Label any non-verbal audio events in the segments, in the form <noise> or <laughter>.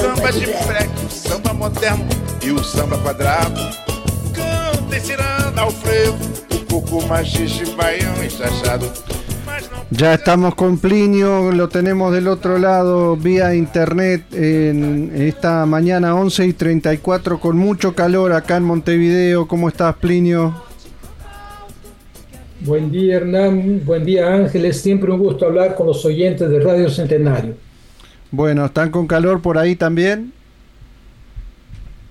Samba de freque, o samba moderno e o samba quadrado. Cantem ciranda ao frevo, o coco machixe, baião e chachado. Mas não Ya estamos con Plinio, lo tenemos del otro lado vía internet en esta mañana 11 y 34 con mucho calor acá en Montevideo. ¿Cómo estás Plinio? Buen día Hernán, buen día Ángeles, siempre un gusto hablar con los oyentes de Radio Centenario. Bueno, ¿están con calor por ahí también?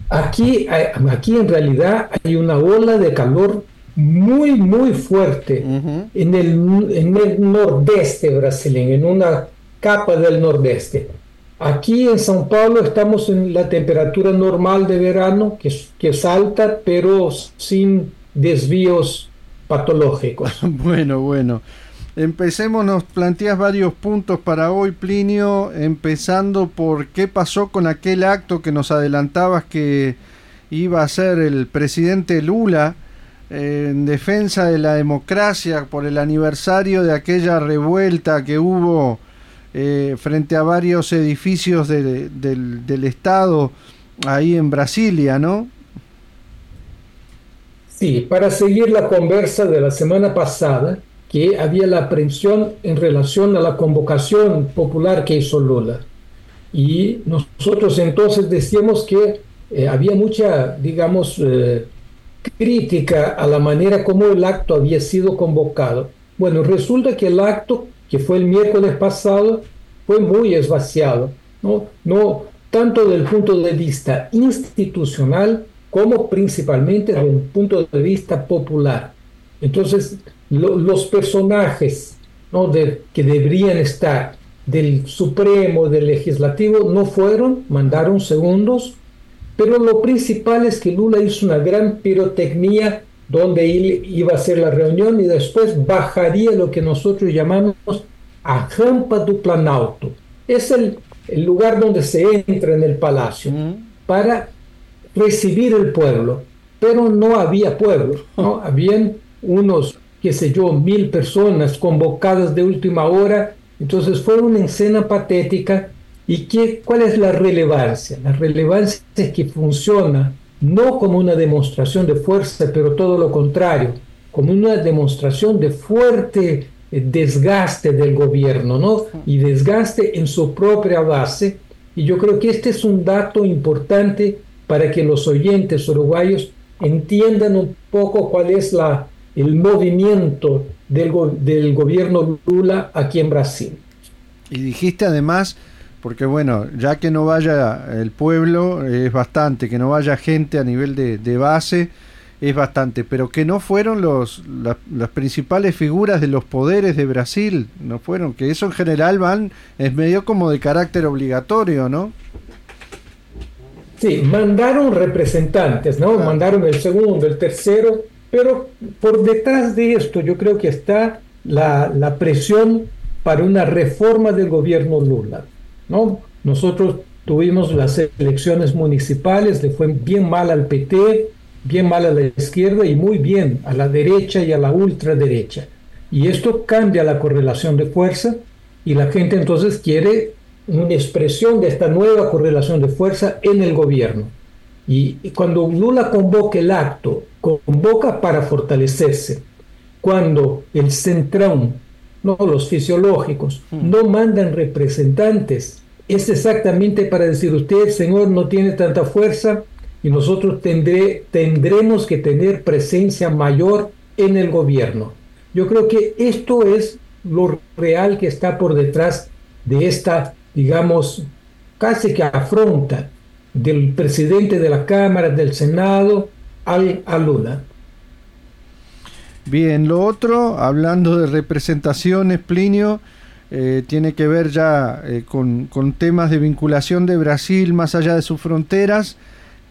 Aquí, hay- aquí en realidad hay una ola de calor muy, muy fuerte en, el, en el nordeste brasileño, en una capa del nordeste. Aquí en São Paulo estamos en la temperatura normal de verano, que que es alta, pero sin desvíos patológicos. <laughs> Bueno, bueno. Empecemos, nos planteas varios puntos para hoy, Plinio, empezando por qué pasó con aquel acto que nos adelantabas que iba a ser el presidente Lula eh, en defensa de la democracia por el aniversario de aquella revuelta que hubo eh, frente a varios edificios de- del, del Estado ahí en Brasilia, ¿no? Sí, para seguir la conversa de la semana pasada, que había la aprehensión en relación a la convocación popular que hizo Lula. Y nosotros entonces decíamos que eh, había mucha, digamos, eh, crítica a la manera como el acto había sido convocado. Bueno, resulta que el acto, que fue el miércoles pasado, fue muy esvaciado, ¿no? No tanto desde el punto de vista institucional como principalmente desde un punto de vista popular. Entonces, lo- los personajes ¿no? de, que deberían estar del Supremo, del Legislativo, no fueron, mandaron segundos, pero lo principal es que Lula hizo una gran pirotecnia donde él iba a hacer la reunión y después bajaría lo que nosotros llamamos a rampa do Planalto. Es el, el lugar donde se entra en el palacio para recibir el pueblo, pero no había pueblo, ¿no? <laughs> Habían unos, qué sé yo, mil personas convocadas de última hora, entonces fue una escena patética. ¿Y qué, cuál es la relevancia? La relevancia es que funciona no como una demostración de fuerza, pero todo lo contrario, como una demostración de fuerte eh, desgaste del gobierno, ¿no? Y desgaste en su propia base. Y yo creo que este es un dato importante para que los oyentes uruguayos entiendan un poco cuál es la, el movimiento del, go- del gobierno Lula aquí en Brasil. Y dijiste además, porque bueno, ya que no vaya el pueblo es bastante, que no vaya gente a nivel de, de base es bastante, pero que no fueron los la- las principales figuras de los poderes de Brasil, no fueron, que eso en general van, es medio como de carácter obligatorio, ¿no? Sí, mandaron representantes, ¿no? Claro. Mandaron el segundo, el tercero, pero por detrás de esto yo creo que está la, la presión para una reforma del gobierno Lula, ¿no? Nosotros tuvimos las elecciones municipales, le fue bien mal al PT, bien mal a la izquierda y muy bien a la derecha y a la ultraderecha. Y esto cambia la correlación de fuerza y la gente entonces quiere una expresión de esta nueva correlación de fuerza en el gobierno. Y, cuando Lula convoca el acto, convoca para fortalecerse. Cuando el centrón, no los fisiológicos, no mandan representantes, es exactamente para decir usted, señor, no tiene tanta fuerza y nosotros tendré, tendremos que tener presencia mayor en el gobierno. Yo creo que esto es lo real que está por detrás de esta, digamos, casi que afronta del presidente de la Cámara, del Senado, al, a Lula. Bien, lo otro, hablando de representaciones, Plinio, eh, tiene que ver ya eh, con, con, temas de vinculación de Brasil más allá de sus fronteras,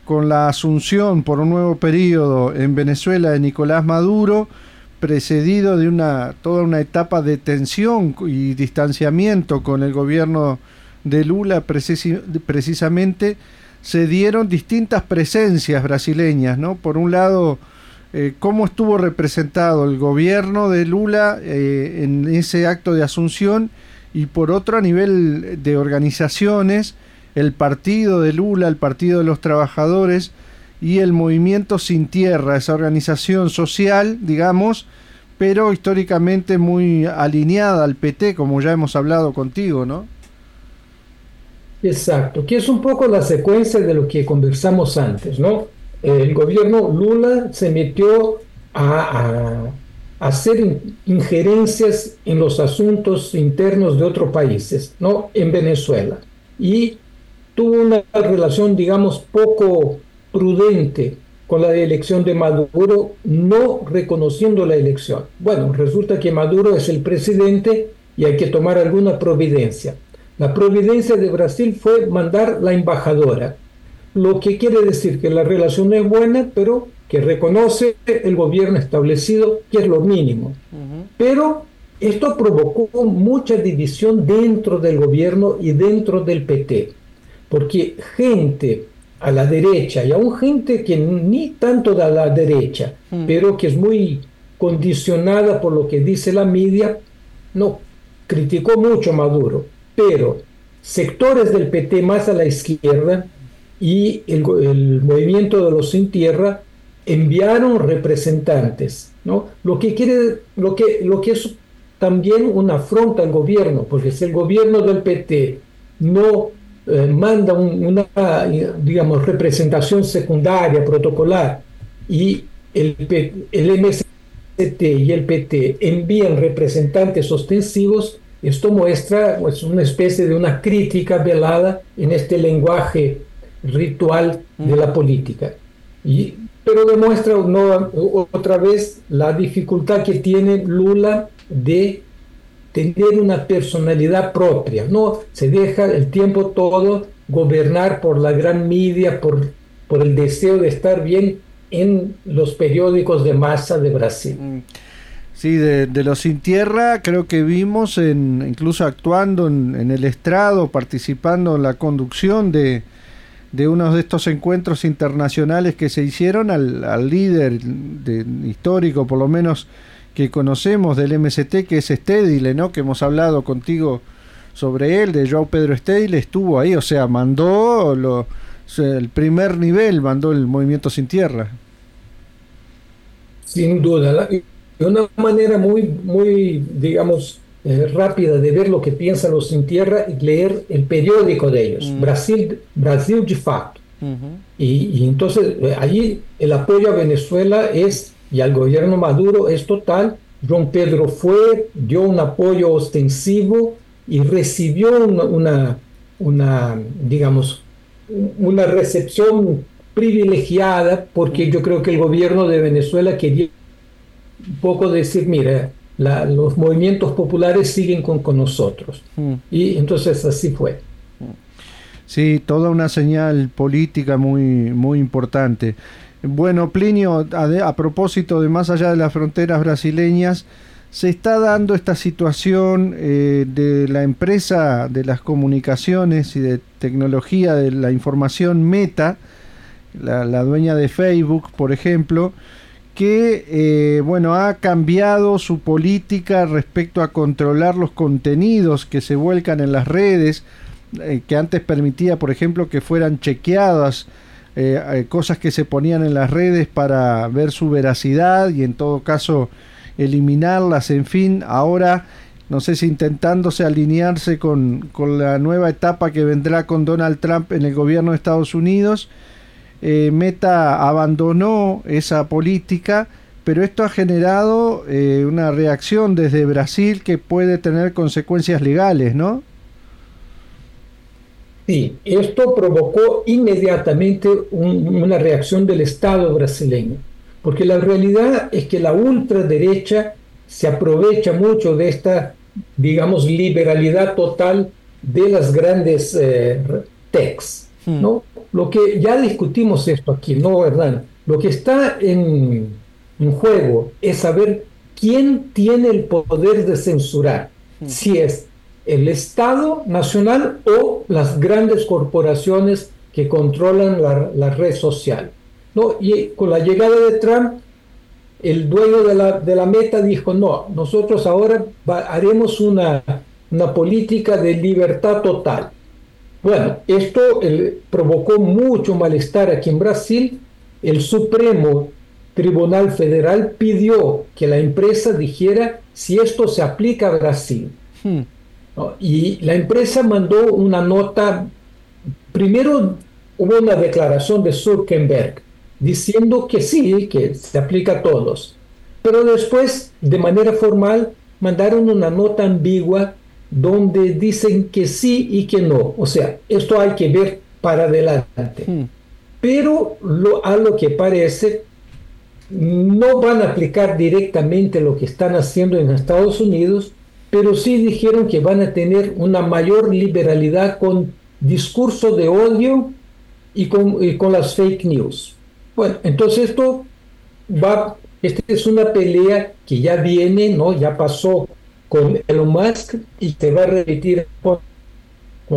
con la asunción por un nuevo periodo en Venezuela de Nicolás Maduro, precedido de una toda una etapa de tensión y distanciamiento con el gobierno de Lula precisamente se dieron distintas presencias brasileñas, ¿no? Por un lado, eh, cómo estuvo representado el gobierno de Lula eh, en ese acto de asunción y por otro a nivel de organizaciones, el partido de Lula, el Partido de los Trabajadores y el Movimiento Sin Tierra, esa organización social, digamos, pero históricamente muy alineada al PT, como ya hemos hablado contigo, ¿no? Exacto, que es un poco la secuencia de lo que conversamos antes, ¿no? El gobierno Lula se metió a, hacer injerencias en los asuntos internos de otros países, ¿no? En Venezuela. Y tuvo una relación, digamos, poco prudente con la elección de Maduro, no reconociendo la elección. Bueno, resulta que Maduro es el presidente y hay que tomar alguna providencia. La providencia de Brasil fue mandar la embajadora, lo que quiere decir que la relación es buena, pero que reconoce el gobierno establecido, que es lo mínimo. Pero esto provocó mucha división dentro del gobierno y dentro del PT, porque gente a la derecha y aún gente que ni tanto de la derecha, pero que es muy condicionada por lo que dice la media, no criticó mucho a Maduro pero sectores del PT más a la izquierda y el, movimiento de los sin tierra enviaron representantes, ¿no? Lo que quiere, lo que, lo que es también una afronta al gobierno, porque si el gobierno del PT no eh, manda una, digamos, representación secundaria, protocolar, y el, el MST y el PT envían representantes ostensivos, esto muestra pues, una especie de una crítica velada en este lenguaje ritual de la política. Y, pero demuestra no, otra vez la dificultad que tiene Lula de tener una personalidad propia. No se deja el tiempo todo gobernar por la gran media, por, por el deseo de estar bien en los periódicos de masa de Brasil. Mm. Sí, de, los sin tierra creo que vimos en, incluso actuando en, el estrado, participando en la conducción de, de uno de estos encuentros internacionales que se hicieron al, líder de, histórico, por lo menos que conocemos del MST, que es Stedile, ¿no? que hemos hablado contigo sobre él, de Joao Pedro Stedile, estuvo ahí, o sea, mandó lo, el primer nivel, mandó el movimiento sin tierra. Sin duda, de una manera muy, muy digamos, eh, rápida de ver lo que piensan los sin tierra y leer el periódico de ellos, mm. Brasil, Brasil de facto. y, entonces eh, allí el apoyo a Venezuela es, y al gobierno Maduro es total. Juan Pedro fue, dio un apoyo ostensivo y recibió una, una, una digamos, una recepción privilegiada porque yo creo que el gobierno de Venezuela quería un poco decir, mira, los movimientos populares siguen con, con nosotros. Mm. Y entonces así fue. Sí, toda una señal política muy, muy importante. Bueno, Plinio, a, propósito de más allá de las fronteras brasileñas, se está dando esta situación eh, de la empresa de las comunicaciones y de tecnología de la información Meta, la, la dueña de Facebook, por ejemplo, que eh, bueno ha cambiado su política respecto a controlar los contenidos que se vuelcan en las redes eh, que antes permitía por ejemplo que fueran chequeadas eh, cosas que se ponían en las redes para ver su veracidad y en todo caso eliminarlas en fin ahora no sé si intentándose alinearse con, con la nueva etapa que vendrá con Donald Trump en el gobierno de Estados Unidos eh, Meta abandonó esa política, pero esto ha generado eh, una reacción desde Brasil que puede tener consecuencias legales, ¿no? Sí, esto provocó inmediatamente una reacción del Estado brasileño, porque la realidad es que la ultraderecha se aprovecha mucho de esta digamos, liberalidad total de las grandes eh, techs, hmm. ¿no? Lo que ya discutimos esto aquí, ¿no, verdad? Lo que está en, en juego es saber quién tiene el poder de censurar, hmm. si es el Estado nacional o las grandes corporaciones que controlan la, la red social. ¿no? Y con la llegada de Trump, el dueño de la, de la meta dijo, no, nosotros ahora haremos una, una política de libertad total. Bueno, esto provocó mucho malestar aquí en Brasil. El Supremo Tribunal Federal pidió que la empresa dijera si esto se aplica a Brasil. Hmm. Y la empresa mandó una nota, primero hubo una declaración de Zuckerberg diciendo que sí, que se aplica a todos. Pero después, de manera formal, mandaron una nota ambigua donde dicen que sí y que no. O sea, esto hay que ver para adelante. Hmm. Pero lo, a lo que parece, no van a aplicar directamente lo que están haciendo en Estados Unidos, pero sí dijeron que van a tener una mayor liberalidad con discurso de odio y con, y con las fake news. Bueno, entonces esto va, esta es una pelea que ya viene, ¿no? Ya pasó con Elon Musk y se va a repetir con,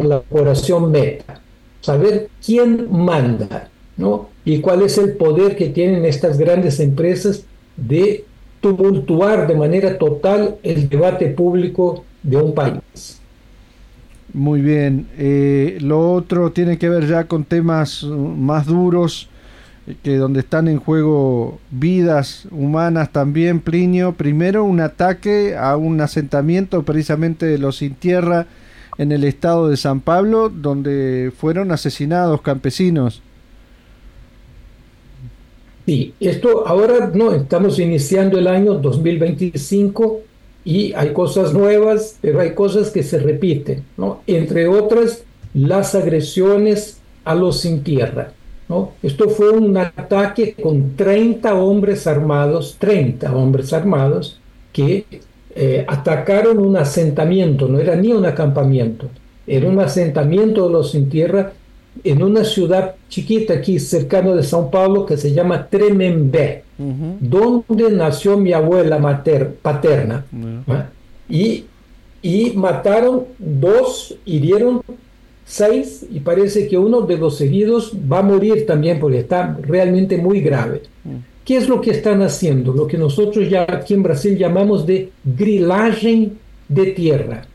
la corporación Meta. Saber quién manda, ¿no? Y cuál es el poder que tienen estas grandes empresas de tumultuar de manera total el debate público de un país. Muy bien. Eh, lo otro tiene que ver ya con temas más duros que donde están en juego vidas humanas también, Plinio. Primero un ataque a un asentamiento precisamente de los sin tierra en el estado de San Pablo, donde fueron asesinados campesinos. Sí, esto ahora no, estamos iniciando el año 2025 y hay cosas nuevas, pero hay cosas que se repiten, ¿no? Entre otras, las agresiones a los sin tierra. Esto fue un ataque con 30 hombres armados, 30 hombres armados que eh, atacaron un asentamiento, no era ni un acampamiento, era un asentamiento de los sin tierra en una ciudad chiquita aquí cercano de São Paulo que se llama Tremembé, donde nació mi abuela mater, paterna. y, y mataron dos, hirieron seis y parece que uno de los heridos va a morir también porque está realmente muy grave. Mm. ¿Qué es lo que están haciendo? Lo que nosotros ya aquí en Brasil llamamos de grilaje de tierra.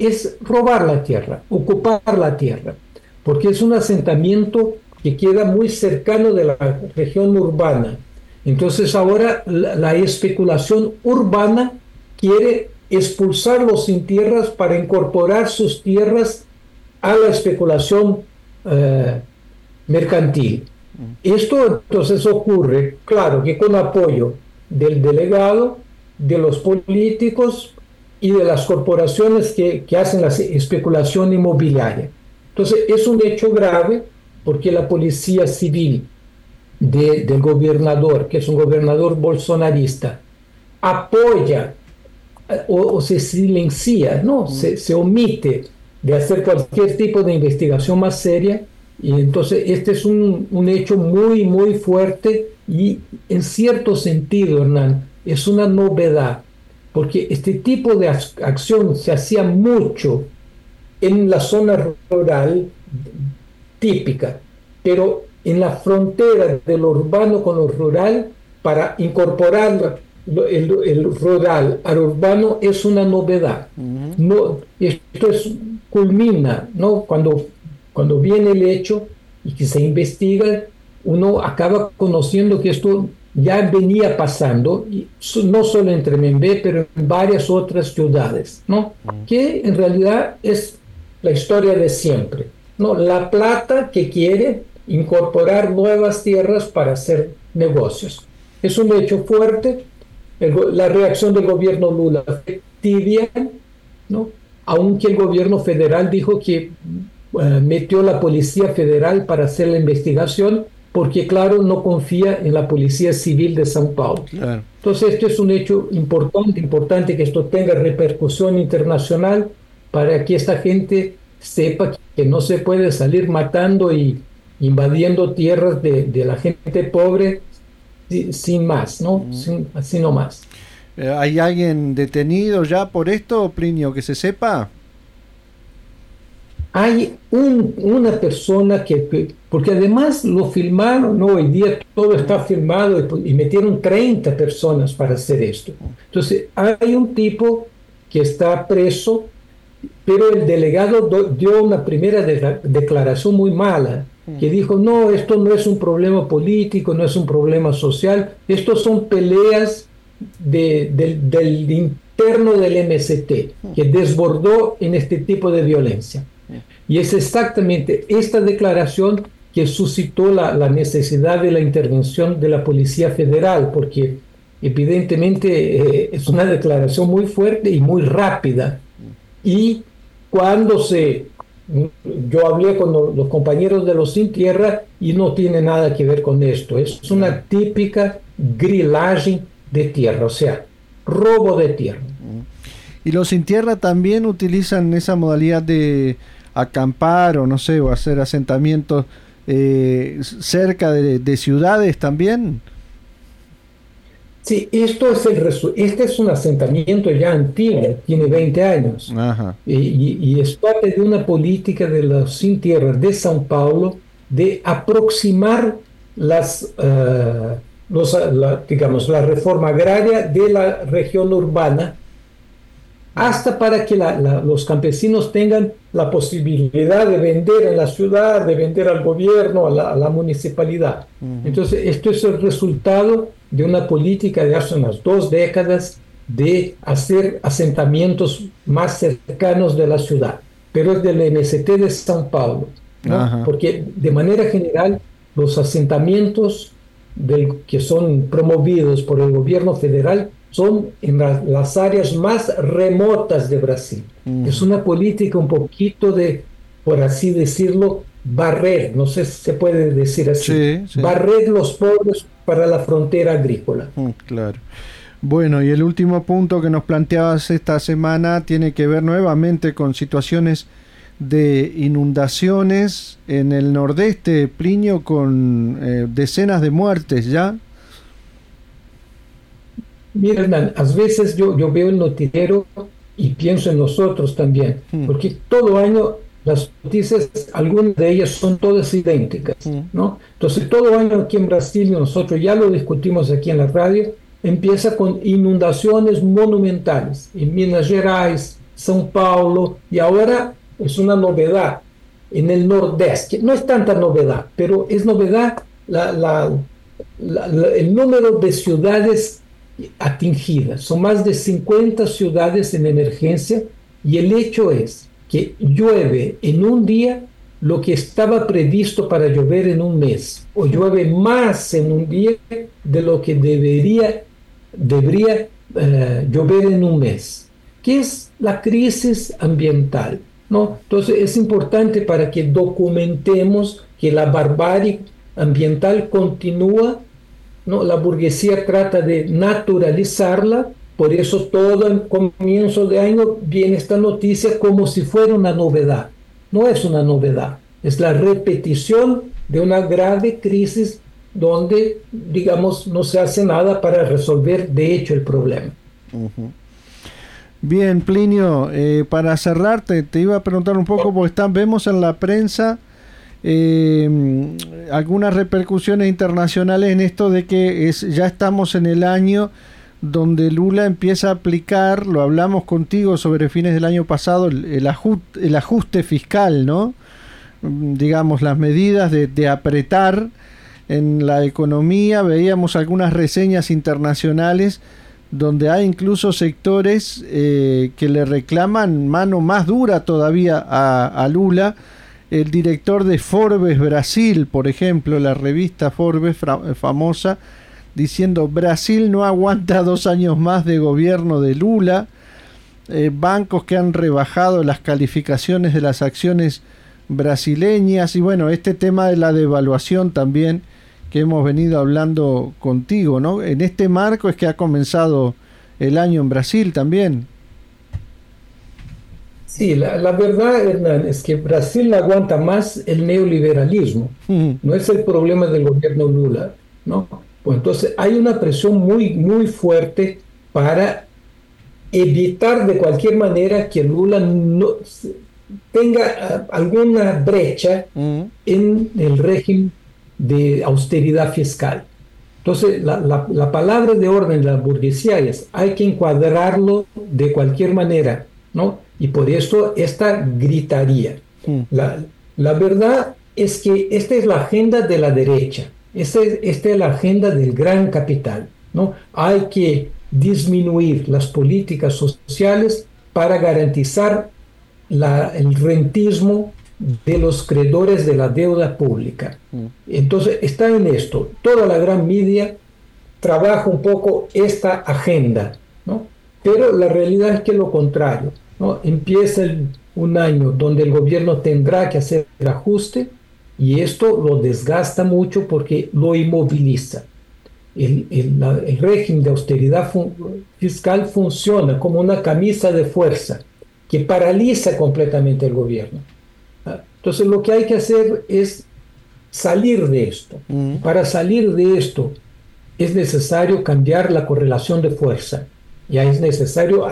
Es robar la tierra, ocupar la tierra, porque es un asentamiento que queda muy cercano de la región urbana. Entonces ahora la, la especulación urbana quiere expulsarlos sin tierras para incorporar sus tierras a la especulación eh, mercantil. Esto entonces ocurre, claro, que con apoyo del delegado, de los políticos y de las corporaciones que, hacen la especulación inmobiliaria. Entonces es un hecho grave porque la policía civil del gobernador, que es un gobernador bolsonarista, apoya eh, o, se silencia, ¿no? se, se omite de hacer cualquier tipo de investigación más seria. Y entonces este es un, un hecho muy, muy fuerte y en cierto sentido, Hernán, es una novedad, porque este tipo de acción se hacía mucho en la zona rural típica, pero en la frontera de lo urbano con lo rural, para incorporar el, el rural al urbano es una novedad. no, esto es culmina, ¿no? Cuando, cuando viene el hecho y que se investiga, uno acaba conociendo que esto ya venía pasando, no solo en Tremembé, pero en varias otras ciudades, ¿no? Que en realidad es la historia de siempre, ¿no? La plata que quiere incorporar nuevas tierras para hacer negocios. Es un hecho fuerte. la reacción del gobierno Lula fue tibia, ¿no? Aunque el gobierno federal dijo que eh, metió la Policía Federal para hacer la investigación, porque claro, no confía en la Policía Civil de São Paulo. Entonces, esto es un hecho importante, importante que esto tenga repercusión internacional para que esta gente sepa que no se puede salir matando y invadiendo tierras de, la gente pobre sin, más, ¿no? Sin, así no más. Eh, ¿Hay alguien detenido ya por esto, Plinio, que se sepa? Hay una persona que, porque además lo filmaron, ¿no? hoy día todo está filmado y, metieron 30 personas para hacer esto. Entonces, hay un tipo que está preso, pero el delegado dio una primera declaración muy mala, que dijo, no, esto no es un problema político, no es un problema social, estos son peleas del interno del MST, que desbordó en este tipo de violencia. Y es exactamente esta declaración que suscitó la, necesidad de la intervención de la Policía Federal, porque evidentemente eh, es una declaración muy fuerte y muy rápida. Y cuando se... Yo hablé con los compañeros de los Sin Tierra y no tiene nada que ver con esto. Es una típica grillaje de tierra, o sea, robo de tierra. Y los Sin Tierra también utilizan esa modalidad de acampar o no sé, o hacer asentamientos eh, cerca de, ciudades también? Sí, esto es el este es un asentamiento ya antiguo, tiene 20 años, Y, es parte de una política de los sin tierra de São Paulo de aproximar las, uh, los, la, digamos, la reforma agraria de la región urbana hasta para que los campesinos tengan la posibilidad de vender en la ciudad, de vender al gobierno, a la, municipalidad. Entonces, esto es el resultado de una política de hace unas dos décadas de hacer asentamientos más cercanos de la ciudad, pero es del MST de São Paulo, porque de manera general los asentamientos del, que son promovidos por el gobierno federal son en las áreas más remotas de Brasil. Mm. Es una política un poquito de, por así decirlo, barrer, no sé si se puede decir así, barrer los pobres para la frontera agrícola. Mm, claro. Bueno, y el último punto que nos planteabas esta semana tiene que ver nuevamente con situaciones de inundaciones en el nordeste, Plinio, con eh, decenas de muertes ya. Mira, Hernán, a veces yo, yo veo el noticiero y pienso en nosotros también, hmm. porque todo año las noticias, algunas de ellas son todas idénticas, hmm. ¿no? Entonces, todo año aquí en Brasil, nosotros ya lo discutimos aquí en la radio, empieza con inundaciones monumentales en Minas Gerais, São Paulo, y ahora es una novedad en el Nordeste. No es tanta novedad, pero es novedad el número de ciudades atingidas. Son más de 50 ciudades en emergencia y el hecho es que llueve en un día lo que estaba previsto para llover en un mes, o llueve más en un día de lo que debería, debería eh, llover en un mes, que es la crisis ambiental. ¿No? Entonces es importante para que documentemos que la barbarie ambiental continúa ¿no? La burguesía trata de naturalizarla, por eso todo el comienzo de año viene esta noticia como si fuera una novedad. No es una novedad, es la repetición de una grave crisis donde, digamos, no se hace nada para resolver de hecho el problema. Bien, Plinio, eh, para cerrarte, te iba a preguntar un poco, porque están, vemos en la prensa eh, algunas repercusiones internacionales en esto de que es, ya estamos en el año donde Lula empieza a aplicar, lo hablamos contigo sobre fines del año pasado, el, ajuste, el ajuste fiscal, ¿no? Mm, digamos, las medidas de, apretar en la economía, veíamos algunas reseñas internacionales donde hay incluso sectores eh, que le reclaman mano más dura todavía a Lula, el director de Forbes Brasil, por ejemplo, la revista Forbes famosa, diciendo Brasil no aguanta <laughs> dos años más de gobierno de Lula, eh, bancos que han rebajado las calificaciones de las acciones brasileñas. Y bueno, este tema de la devaluación también que hemos venido hablando contigo, ¿no? En este marco es que ha comenzado el año en Brasil también. Sí, la, verdad, Hernán, es que Brasil aguanta más el neoliberalismo. No es el problema del gobierno Lula, ¿no? Pues entonces hay una presión muy, muy fuerte para evitar de cualquier manera que Lula no tenga ah, alguna brecha en el régimen de austeridad fiscal. Entonces, la, la, palabra de orden de la burguesía es, hay que encuadrarlo de cualquier manera, ¿no? Y por eso esta gritaría. La, la, verdad es que esta es la agenda de la derecha, esta es, esta es la agenda del gran capital, ¿no? Hay que disminuir las políticas sociales para garantizar la, el rentismo de los creadores de la deuda pública. Mm. Entonces, está en esto. Toda la gran media trabaja un poco esta agenda, ¿no? Pero la realidad es que lo contrario, ¿no? Empieza un año donde el gobierno tendrá que hacer el ajuste y esto lo desgasta mucho porque lo inmoviliza. El, el régimen de austeridad fiscal funciona como una camisa de fuerza que paraliza completamente el gobierno. Entonces lo que hay que hacer es salir de esto. Para salir de esto es necesario cambiar la correlación de fuerza. Ya es necesario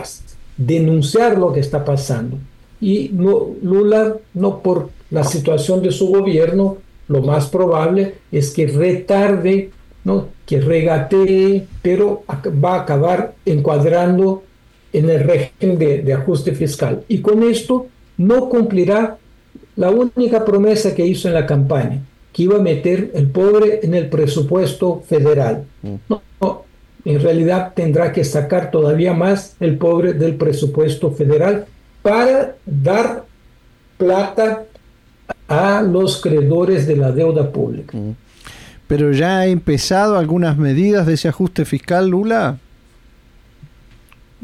denunciar lo que está pasando. Y no, Lula, no por la situación de su gobierno, lo más probable es que retarde, ¿no? que regatee, pero va a acabar encuadrando en el régimen de, de ajuste fiscal. Y con esto no cumplirá la única promesa que hizo en la campaña, que iba a meter el pobre en el presupuesto federal. Mm. No, en realidad tendrá que sacar todavía más el pobre del presupuesto federal para dar plata a los creadores de la deuda pública. Mm. Pero ya ha empezado algunas medidas de ese ajuste fiscal, Lula.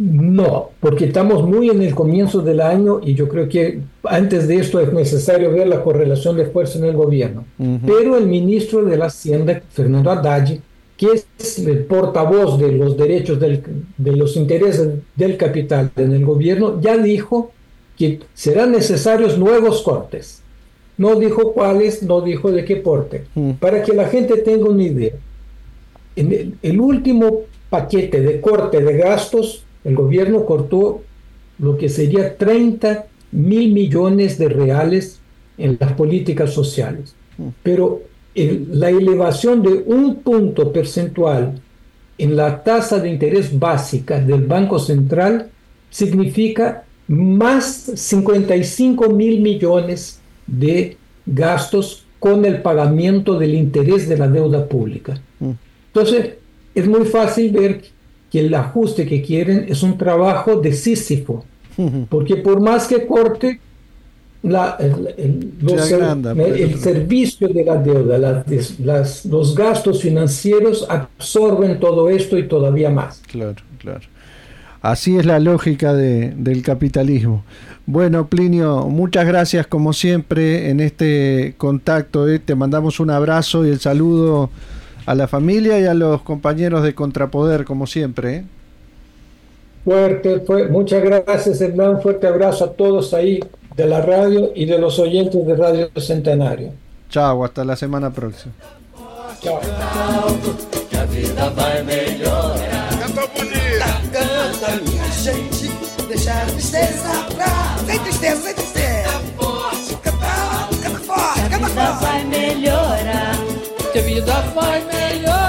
No, porque estamos muy en el comienzo del año y yo creo que antes de esto es necesario ver la correlación de fuerza en el gobierno. Pero el ministro de la Hacienda, Fernando Haddad, que es el portavoz de los derechos de los intereses del capital en el gobierno, ya dijo que serán necesarios nuevos cortes. No dijo cuáles, no dijo de qué porte. Para que la gente tenga una idea. En el último paquete de corte de gastos el gobierno cortó lo que sería 30 mil millones de reales en las políticas sociales. Mm. Pero la elevación de un punto percentual en la tasa de interés básica del Banco Central significa más 55 mil millones de gastos con el pagamiento del interés de la deuda pública. Mm. Entonces, es muy fácil ver que el ajuste que quieren es un trabajo de Sísifo, porque por más que corte, la, el, el, servicio de la deuda, las, los gastos financieros absorben todo esto y todavía más. Claro, claro. Así es la lógica de, del capitalismo. Bueno, Plinio, muchas gracias como siempre en este contacto. ¿eh? Te mandamos un abrazo y el saludo a la familia y a los compañeros de Contrapoder, como siempre. ¿eh? Fuerte, fue, muchas gracias Hernán, fuerte abrazo a todos ahí de la radio y de los oyentes de Radio Centenario. Chao, hasta la semana próxima. Chao. que a vida vai melhorar. que a vida vai melhor.